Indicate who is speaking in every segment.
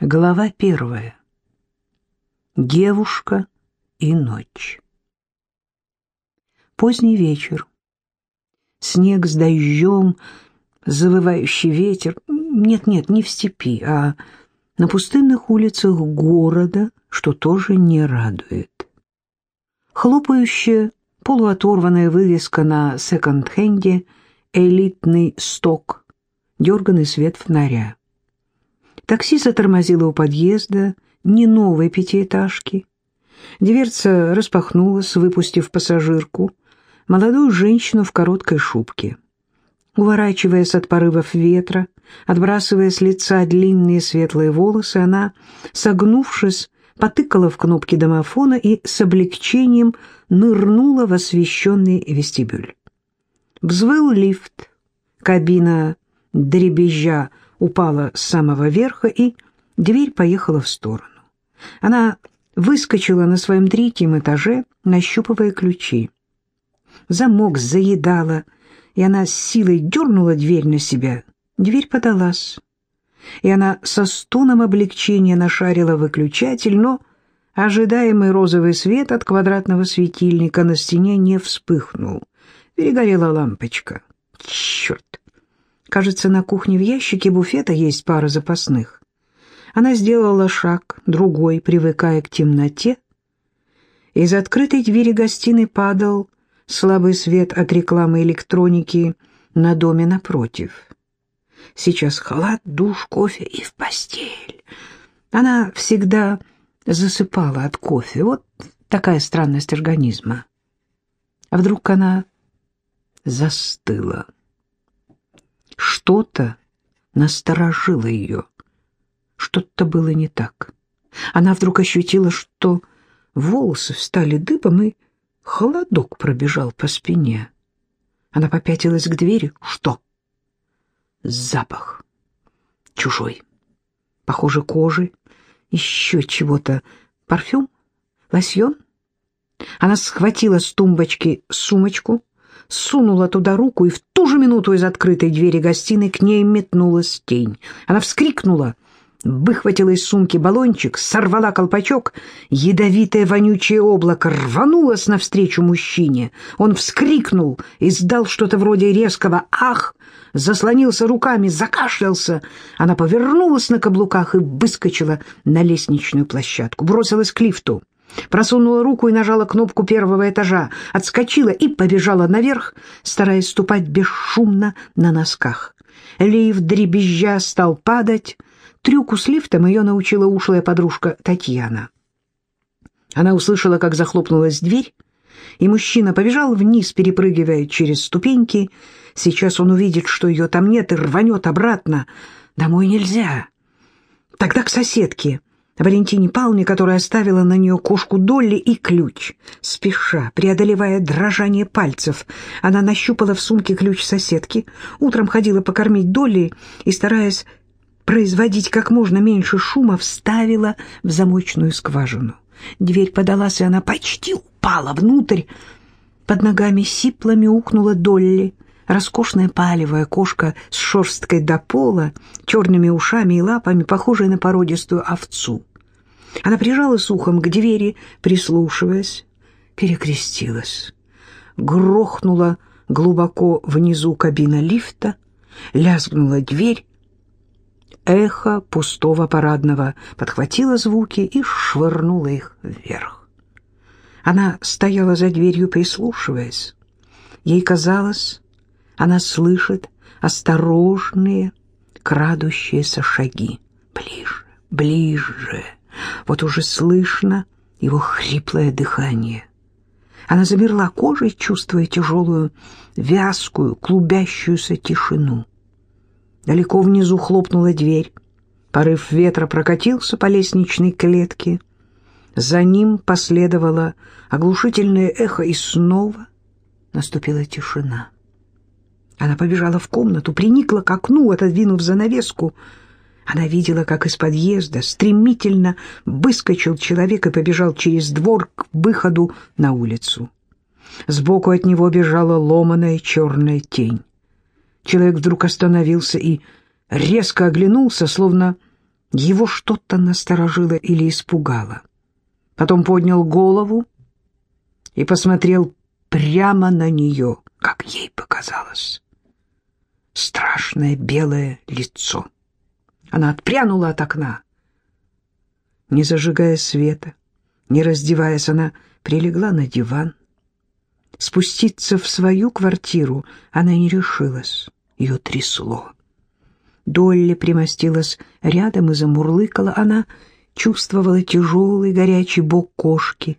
Speaker 1: Глава первая. Девушка и ночь. Поздний вечер. Снег с дождем, завывающий ветер. Нет-нет, не в степи, а на пустынных улицах города, что тоже не радует. Хлопающая, полуоторванная вывеска на секонд-хенде «Элитный сток», дерганный свет фонаря. Такси затормозило у подъезда не новой пятиэтажки. Дверца распахнулась, выпустив пассажирку, молодую женщину в короткой шубке. Уворачиваясь от порывов ветра, отбрасывая с лица длинные светлые волосы, она, согнувшись, потыкала в кнопки домофона и с облегчением нырнула в освещенный вестибюль. Взвыл лифт. Кабина дребезжа упала с самого верха, и дверь поехала в сторону. Она выскочила на своем третьем этаже, нащупывая ключи. Замок заедала, и она с силой дернула дверь на себя. Дверь подалась, и она со стоном облегчения нашарила выключатель, но ожидаемый розовый свет от квадратного светильника на стене не вспыхнул. Перегорела лампочка. Черт! Кажется, на кухне в ящике буфета есть пара запасных. Она сделала шаг, другой, привыкая к темноте. Из открытой двери гостиной падал слабый свет от рекламы электроники на доме напротив. Сейчас халат, душ, кофе и в постель. Она всегда засыпала от кофе. Вот такая странность организма. А вдруг она застыла? Что-то насторожило ее. Что-то было не так. Она вдруг ощутила, что волосы встали дыбом, и холодок пробежал по спине. Она попятилась к двери. Что? Запах. Чужой. Похоже, кожи. Еще чего-то. Парфюм? Лосьон? Она схватила с тумбочки сумочку, сунула туда руку, и в ту же минуту из открытой двери гостиной к ней метнулась тень. Она вскрикнула, выхватила из сумки баллончик, сорвала колпачок, ядовитое вонючее облако рванулось навстречу мужчине. Он вскрикнул, издал что-то вроде резкого «ах», заслонился руками, закашлялся. Она повернулась на каблуках и выскочила на лестничную площадку, бросилась к лифту. Просунула руку и нажала кнопку первого этажа, отскочила и побежала наверх, стараясь ступать бесшумно на носках. Лифт дребезжа стал падать. Трюку с лифтом ее научила ушлая подружка Татьяна. Она услышала, как захлопнулась дверь, и мужчина побежал вниз, перепрыгивая через ступеньки. Сейчас он увидит, что ее там нет, и рванет обратно. Домой нельзя. Тогда к соседке. Валентине Павловне, которая оставила на нее кошку Долли и ключ. Спеша, преодолевая дрожание пальцев, она нащупала в сумке ключ соседки, утром ходила покормить Долли и, стараясь производить как можно меньше шума, вставила в замочную скважину. Дверь подалась, и она почти упала внутрь. Под ногами сипло ухнула Долли — роскошная палевая кошка с шерсткой до пола, черными ушами и лапами, похожая на породистую овцу. Она прижалась ухом к двери, прислушиваясь, перекрестилась. Грохнула глубоко внизу кабина лифта, лязгнула дверь. Эхо пустого парадного подхватило звуки и швырнуло их вверх. Она стояла за дверью, прислушиваясь. Ей казалось, она слышит осторожные, крадущиеся шаги. Ближе, ближе. Вот уже слышно его хриплое дыхание. Она замерла кожей, чувствуя тяжелую, вязкую, клубящуюся тишину. Далеко внизу хлопнула дверь. Порыв ветра прокатился по лестничной клетке. За ним последовало оглушительное эхо, и снова наступила тишина. Она побежала в комнату, приникла к окну, отодвинув занавеску. Она видела, как из подъезда стремительно выскочил человек и побежал через двор к выходу на улицу. Сбоку от него бежала ломаная черная тень. Человек вдруг остановился и резко оглянулся, словно Его что-то насторожило или испугало. Потом поднял голову и посмотрел прямо на нее, как ей показалось. Страшное белое лицо. Она отпрянула от окна. Не зажигая света, не раздеваясь, она прилегла на диван. Спуститься в свою квартиру она не решилась. Ее трясло. Долли примостилась рядом и замурлыкала. Она чувствовала тяжелый горячий бок кошки,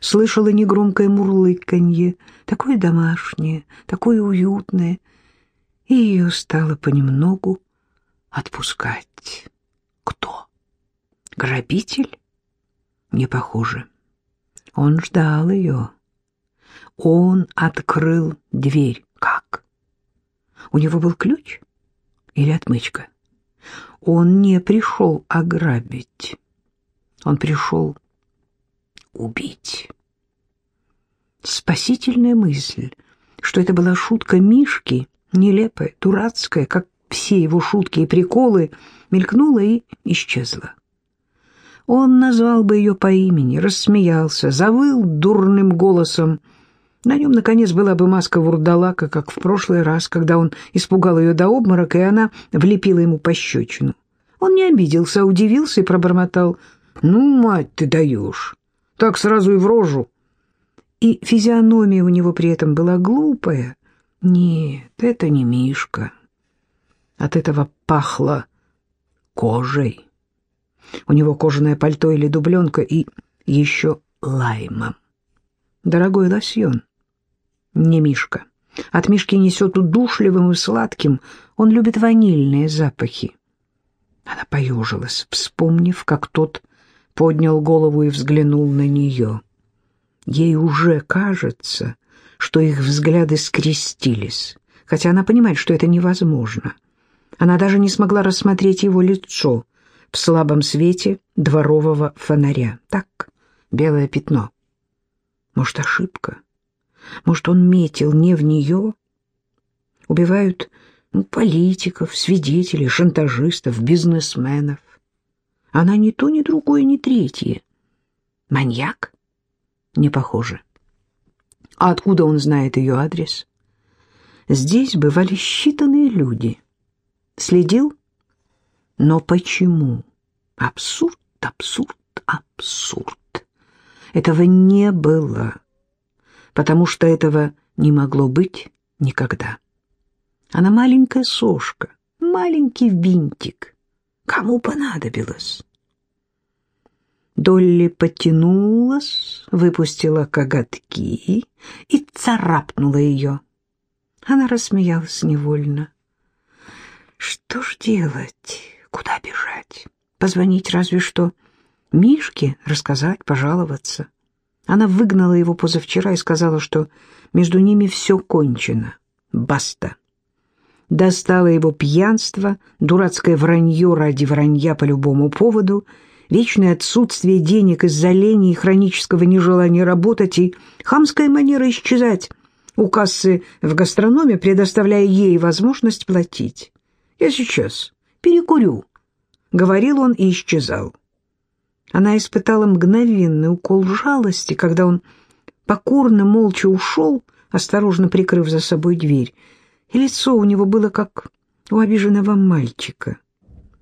Speaker 1: слышала негромкое мурлыканье, такое домашнее, такое уютное, и ее стало понемногу отпускать. Кто? Грабитель? Не похоже. Он ждал ее. Он открыл дверь. Как? У него был ключ? или отмычка. Он не пришел ограбить. Он пришел убить. Спасительная мысль, что это была шутка Мишки, нелепая, дурацкая, как все его шутки и приколы, мелькнула и исчезла. Он назвал бы ее по имени, рассмеялся, завыл дурным голосом — на нем, наконец, была бы маска вурдалака, как в прошлый раз, когда он испугал ее до обморока, и она влепила ему пощечину. Он не обиделся, а удивился и пробормотал. «Ну, мать, ты даешь! Так сразу и в рожу!» И физиономия у него при этом была глупая. Нет, это не Мишка. От этого пахло кожей. У него кожаное пальто или дубленка и еще лаймом. Дорогой лосьон не Мишка. От Мишки несет удушливым и сладким, он любит ванильные запахи. Она поежилась, вспомнив, как тот поднял голову и взглянул на нее. Ей уже кажется, что их взгляды скрестились, хотя она понимает, что это невозможно. Она даже не смогла рассмотреть его лицо в слабом свете дворового фонаря. Так, белое пятно. Может, ошибка? Может, он метил не в нее? Убивают ну, политиков, свидетелей, шантажистов, бизнесменов. Она ни то, ни другое, ни третье. Маньяк? Не похоже. А откуда он знает ее адрес? Здесь бывали считанные люди. Следил? Но почему? Абсурд, абсурд, абсурд. Этого не было потому что этого не могло быть никогда. Она маленькая сошка, маленький винтик. Кому понадобилось? Долли потянулась, выпустила коготки и царапнула ее. Она рассмеялась невольно. Что ж делать? Куда бежать? Позвонить разве что Мишке, рассказать, пожаловаться. Она выгнала его позавчера и сказала, что между ними все кончено. Баста. Достало его пьянство, дурацкое вранье ради вранья по любому поводу, вечное отсутствие денег из-за лени и хронического нежелания работать и хамская манера исчезать у кассы в гастрономе, предоставляя ей возможность платить. «Я сейчас перекурю», — говорил он и исчезал. Она испытала мгновенный укол жалости, когда он покорно, молча ушел, осторожно прикрыв за собой дверь, и лицо у него было как у обиженного мальчика,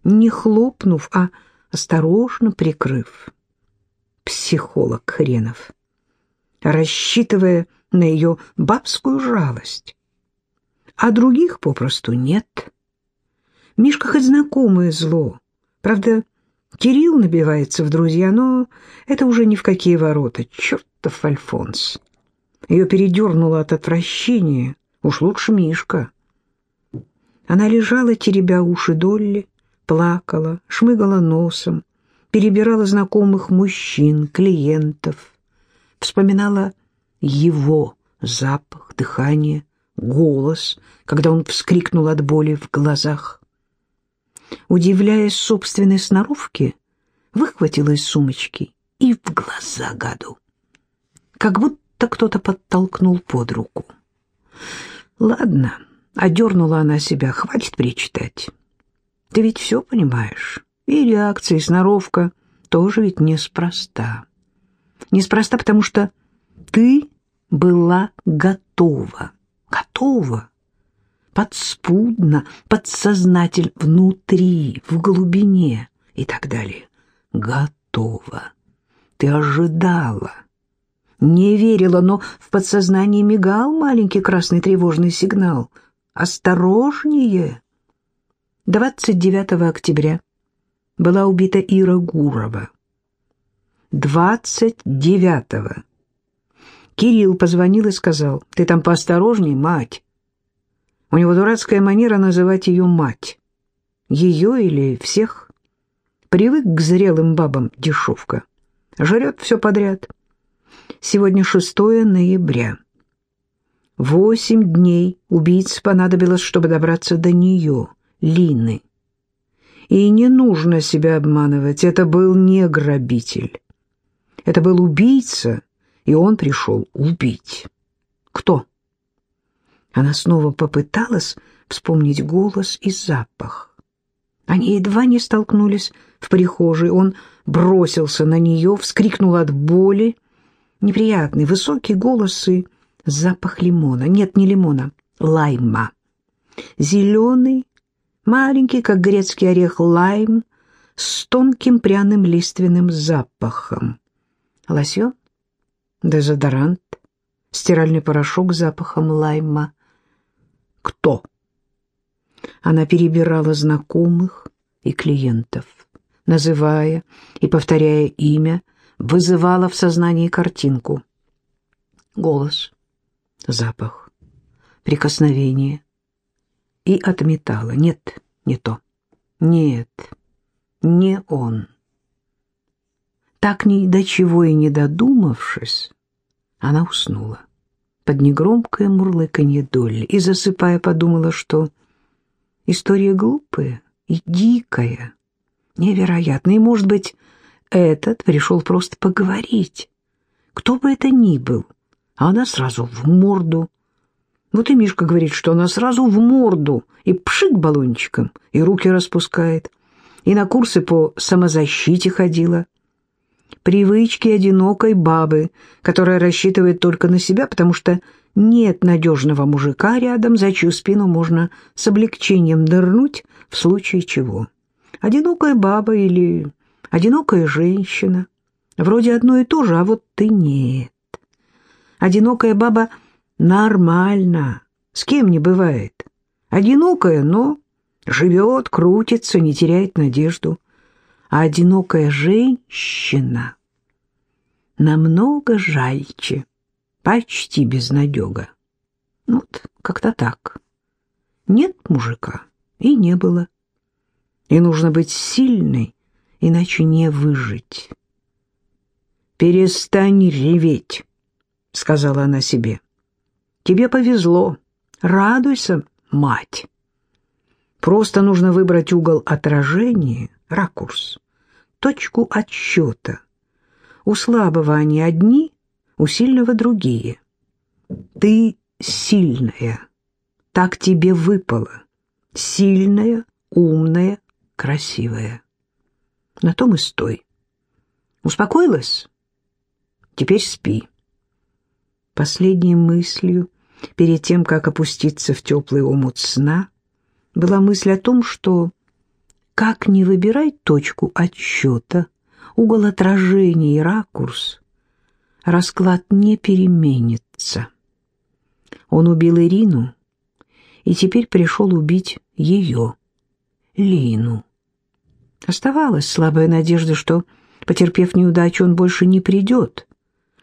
Speaker 1: не хлопнув, а осторожно прикрыв. Психолог хренов, рассчитывая на ее бабскую жалость. А других попросту нет. Мишка хоть знакомое зло, правда, Кирилл набивается в друзья, но это уже ни в какие ворота. Чертов Альфонс. Ее передернуло от отвращения. Уж лучше Мишка. Она лежала, теребя уши Долли, плакала, шмыгала носом, перебирала знакомых мужчин, клиентов, вспоминала его запах, дыхание, голос, когда он вскрикнул от боли в глазах удивляясь собственной сноровке, выхватила из сумочки и в глаза гаду. Как будто кто-то подтолкнул под руку. «Ладно», — одернула она себя, — «хватит причитать. Ты ведь все понимаешь. И реакция, и сноровка тоже ведь неспроста. Неспроста, потому что ты была готова. Готова. Подспудно, подсознательно, внутри, в глубине и так далее. Готова. Ты ожидала. Не верила, но в подсознании мигал маленький красный тревожный сигнал. «Осторожнее!» 29 октября была убита Ира Гурова. 29-го. Кирилл позвонил и сказал, «Ты там поосторожней, мать». У него дурацкая манера называть ее мать. Ее или всех. Привык к зрелым бабам дешевка. Жрет все подряд. Сегодня 6 ноября. Восемь дней убийце понадобилось, чтобы добраться до нее, Лины. И не нужно себя обманывать, это был не грабитель. Это был убийца, и он пришел убить. Кто? Она снова попыталась вспомнить голос и запах. Они едва не столкнулись в прихожей. Он бросился на нее, вскрикнул от боли. Неприятный, высокий голос и запах лимона. Нет, не лимона, лайма. Зеленый, маленький, как грецкий орех, лайм с тонким пряным лиственным запахом. Лосьон, дезодорант, стиральный порошок с запахом лайма. Кто? Она перебирала знакомых и клиентов, называя и повторяя имя, вызывала в сознании картинку. Голос, запах, прикосновение, и отметала. Нет, не то. Нет, не он. Так ни до чего и не додумавшись, она уснула под негромкое мурлыканье Долли и, засыпая, подумала, что история глупая и дикая, невероятная, и, может быть, этот пришел просто поговорить. Кто бы это ни был, а она сразу в морду, вот и Мишка говорит, что она сразу в морду и пшик баллончиком, и руки распускает, и на курсы по самозащите ходила. Привычки одинокой бабы, которая рассчитывает только на себя, потому что нет надежного мужика рядом, за чью спину можно с облегчением нырнуть в случае чего. Одинокая баба или одинокая женщина. Вроде одно и то же, а вот ты нет. Одинокая баба — Нормально. С кем не бывает. Одинокая, но живет, крутится, не теряет надежду. А одинокая женщина намного жальче, почти безнадега. Ну, вот как-то так. Нет мужика, и не было. И нужно быть сильной, иначе не выжить. «Перестань реветь», — сказала она себе. Тебе повезло. Радуйся, мать. Просто нужно выбрать угол отражения, ракурс, точку отсчета. У слабого они одни, у сильного другие. Ты сильная. Так тебе выпало. Сильная, умная, красивая. На том и стой. Успокоилась? Теперь спи. Последней мыслью перед тем, как опуститься в теплый омут сна, была мысль о том, что как не выбирать точку отсчета, угол отражения и ракурс, расклад не переменится. Он убил Ирину и теперь пришел убить ее, Лину. Оставалась слабая надежда, что, потерпев неудачу, он больше не придет,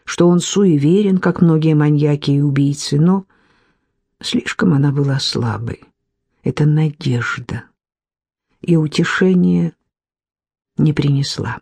Speaker 1: что он суеверен, как многие маньяки и убийцы, но слишком она была слабой. Это надежда. И утешение не принесла.